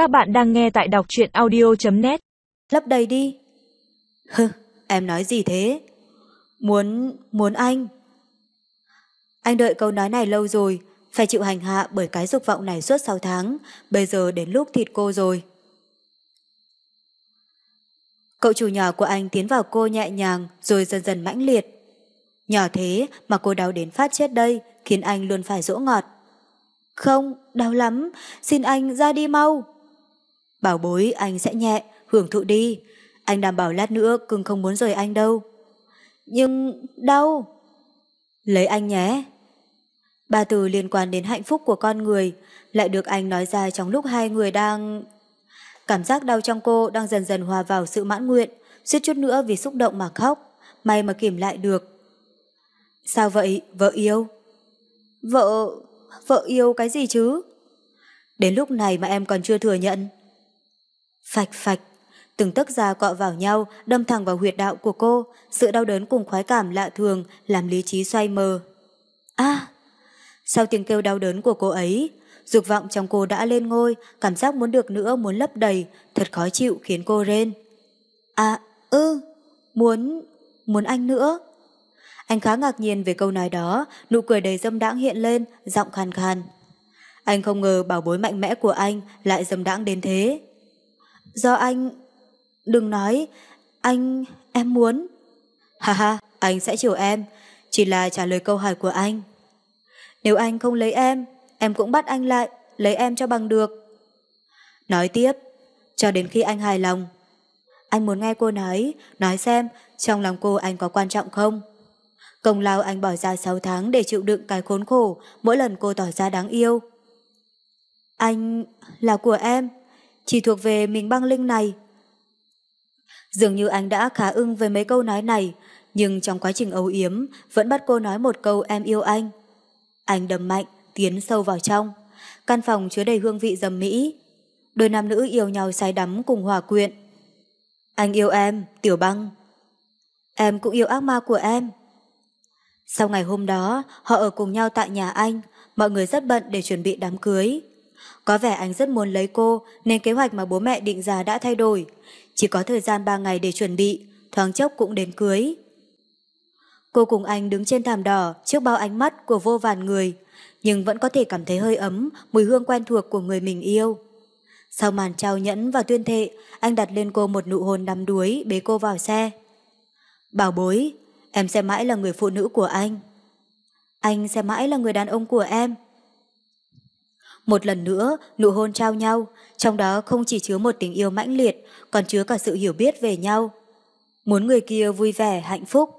Các bạn đang nghe tại đọc truyện audio.net Lấp đầy đi. Hừ, em nói gì thế? Muốn, muốn anh. Anh đợi câu nói này lâu rồi, phải chịu hành hạ bởi cái dục vọng này suốt 6 tháng, bây giờ đến lúc thịt cô rồi. Cậu chủ nhỏ của anh tiến vào cô nhẹ nhàng rồi dần dần mãnh liệt. Nhỏ thế mà cô đau đến phát chết đây, khiến anh luôn phải dỗ ngọt. Không, đau lắm, xin anh ra đi mau. Bảo bối anh sẽ nhẹ, hưởng thụ đi. Anh đảm bảo lát nữa cưng không muốn rời anh đâu. Nhưng đau. Lấy anh nhé. Ba từ liên quan đến hạnh phúc của con người lại được anh nói ra trong lúc hai người đang... Cảm giác đau trong cô đang dần dần hòa vào sự mãn nguyện, suýt chút nữa vì xúc động mà khóc, may mà kìm lại được. Sao vậy, vợ yêu? Vợ... vợ yêu cái gì chứ? Đến lúc này mà em còn chưa thừa nhận. Phạch phạch, từng tấc da cọ vào nhau, đâm thẳng vào huyệt đạo của cô, sự đau đớn cùng khoái cảm lạ thường làm lý trí xoay mờ. À, sau tiếng kêu đau đớn của cô ấy, dục vọng trong cô đã lên ngôi, cảm giác muốn được nữa muốn lấp đầy, thật khó chịu khiến cô rên. À, ư, muốn, muốn anh nữa. Anh khá ngạc nhiên về câu nói đó, nụ cười đầy dâm đãng hiện lên, giọng khàn khàn. Anh không ngờ bảo bối mạnh mẽ của anh lại dâm đãng đến thế. Do anh... Đừng nói, anh... em muốn. Ha ha, anh sẽ chiều em, chỉ là trả lời câu hỏi của anh. Nếu anh không lấy em, em cũng bắt anh lại, lấy em cho bằng được. Nói tiếp, cho đến khi anh hài lòng. Anh muốn nghe cô nói, nói xem trong lòng cô anh có quan trọng không? Công lao anh bỏ ra 6 tháng để chịu đựng cái khốn khổ mỗi lần cô tỏ ra đáng yêu. Anh là của em, chỉ thuộc về mình băng linh này. Dường như anh đã khá ưng với mấy câu nói này, nhưng trong quá trình âu yếm vẫn bắt cô nói một câu em yêu anh. Anh đầm mạnh, tiến sâu vào trong. Căn phòng chứa đầy hương vị dầm mỹ. Đôi nam nữ yêu nhau say đắm cùng hòa quyện. Anh yêu em, Tiểu Băng. Em cũng yêu ác ma của em. Sau ngày hôm đó, họ ở cùng nhau tại nhà anh, mọi người rất bận để chuẩn bị đám cưới. Có vẻ anh rất muốn lấy cô, nên kế hoạch mà bố mẹ định ra đã thay đổi. Chỉ có thời gian 3 ngày để chuẩn bị, thoáng chốc cũng đến cưới. Cô cùng anh đứng trên thảm đỏ trước bao ánh mắt của vô vàn người, nhưng vẫn có thể cảm thấy hơi ấm, mùi hương quen thuộc của người mình yêu. Sau màn trao nhẫn và tuyên thệ, anh đặt lên cô một nụ hôn đắm đuối, bế cô vào xe. Bảo bối, em sẽ mãi là người phụ nữ của anh. Anh sẽ mãi là người đàn ông của em. Một lần nữa, nụ hôn trao nhau, trong đó không chỉ chứa một tình yêu mãnh liệt, còn chứa cả sự hiểu biết về nhau. Muốn người kia vui vẻ, hạnh phúc.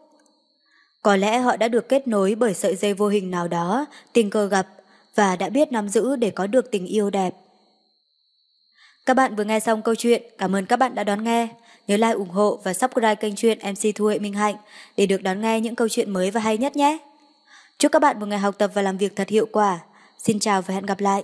Có lẽ họ đã được kết nối bởi sợi dây vô hình nào đó, tình cờ gặp, và đã biết nắm giữ để có được tình yêu đẹp. Các bạn vừa nghe xong câu chuyện, cảm ơn các bạn đã đón nghe. Nhớ like, ủng hộ và subscribe kênh truyện MC Thu Hệ Minh Hạnh để được đón nghe những câu chuyện mới và hay nhất nhé. Chúc các bạn một ngày học tập và làm việc thật hiệu quả. Xin chào và hẹn gặp lại.